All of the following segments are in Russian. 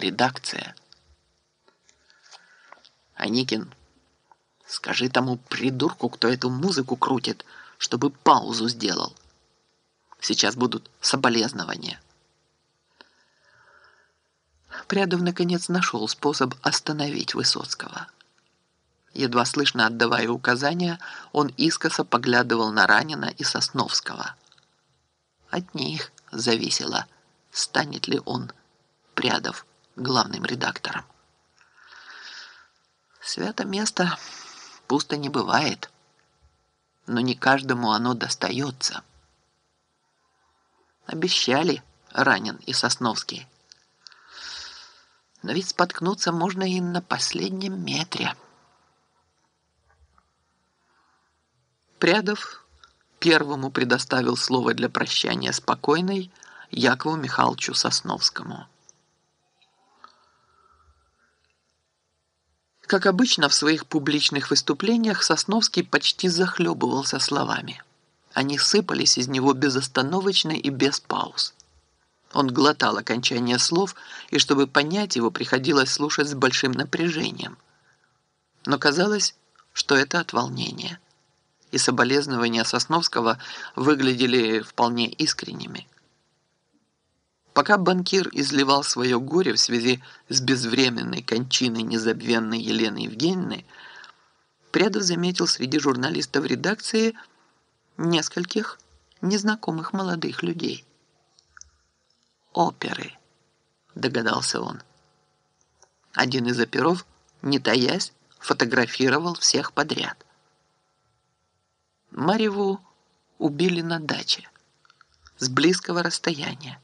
редакция. Аникин, скажи тому придурку, кто эту музыку крутит, чтобы паузу сделал. Сейчас будут соболезнования. Прядов наконец нашел способ остановить Высоцкого. Едва слышно отдавая указания, он искоса поглядывал на Ранина и Сосновского. От них зависело, станет ли он, Прядов, главным редактором. Свято место пусто не бывает, но не каждому оно достается. Обещали Ранин и Сосновский. Но ведь споткнуться можно и на последнем метре. Прядов первому предоставил слово для прощания спокойной Якову Михайловичу Сосновскому. Как обычно в своих публичных выступлениях Сосновский почти захлебывался словами. Они сыпались из него безостановочно и без пауз. Он глотал окончание слов, и чтобы понять его, приходилось слушать с большим напряжением. Но казалось, что это от волнения. И соболезнования Сосновского выглядели вполне искренними. Пока банкир изливал свое горе в связи с безвременной кончиной незабвенной Елены Евгеньевны, Прядов заметил среди журналистов редакции нескольких незнакомых молодых людей оперы», — догадался он. Один из оперов, не таясь, фотографировал всех подряд. Марьеву убили на даче, с близкого расстояния.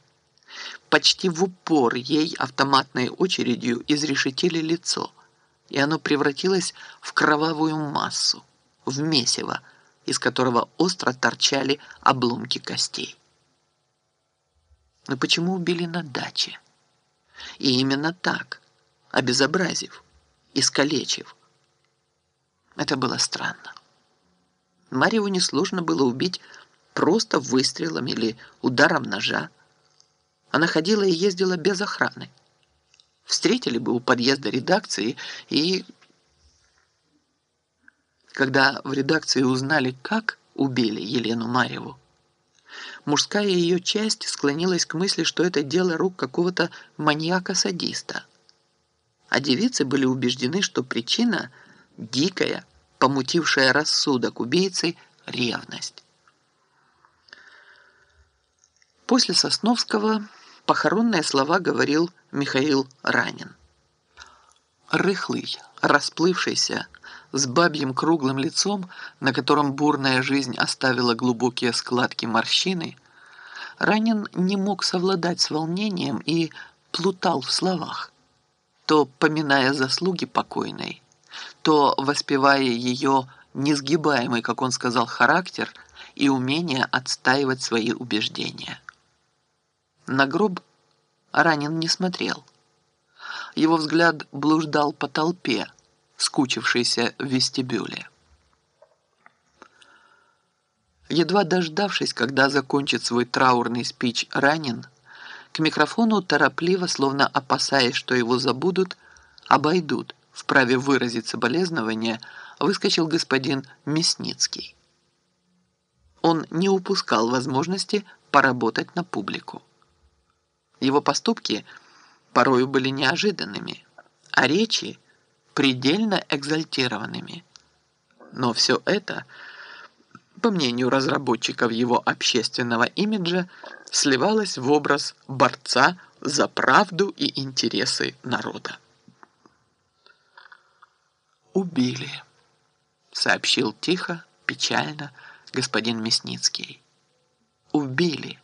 Почти в упор ей автоматной очередью изрешетили лицо, и оно превратилось в кровавую массу, в месиво, из которого остро торчали обломки костей. Но почему убили на даче? И именно так, обезобразив, искалечив. Это было странно. Марьеву несложно было убить просто выстрелом или ударом ножа. Она ходила и ездила без охраны. Встретили бы у подъезда редакции и... Когда в редакции узнали, как убили Елену Марьеву, мужская ее часть склонилась к мысли, что это дело рук какого-то маньяка-садиста. А девицы были убеждены, что причина – дикая, помутившая рассудок убийцы – ревность. После Сосновского похоронные слова говорил Михаил Ранин. Рыхлый, расплывшийся, с бабьим круглым лицом, на котором бурная жизнь оставила глубокие складки морщины, Ранин не мог совладать с волнением и плутал в словах, то поминая заслуги покойной, то воспевая ее несгибаемый, как он сказал, характер и умение отстаивать свои убеждения. На гроб Ранин не смотрел. Его взгляд блуждал по толпе, скучившейся в вестибюле. Едва дождавшись, когда закончит свой траурный спич ранен, к микрофону торопливо, словно опасаясь, что его забудут, обойдут, вправе выразить соболезнование, выскочил господин Мясницкий. Он не упускал возможности поработать на публику. Его поступки порою были неожиданными, а речи предельно экзальтированными. Но все это, по мнению разработчиков его общественного имиджа, сливалось в образ борца за правду и интересы народа. «Убили», — сообщил тихо, печально господин Мясницкий. «Убили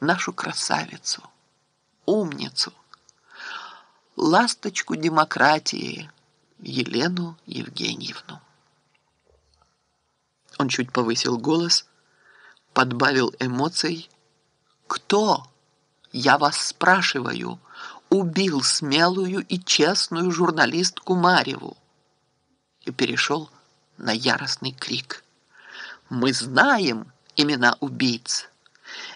нашу красавицу, умницу» ласточку демократии Елену Евгеньевну. Он чуть повысил голос, подбавил эмоций. «Кто, я вас спрашиваю, убил смелую и честную журналистку Марьеву?» И перешел на яростный крик. «Мы знаем имена убийц.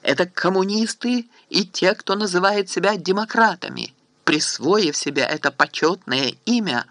Это коммунисты и те, кто называет себя демократами» присвоив себе это почетное имя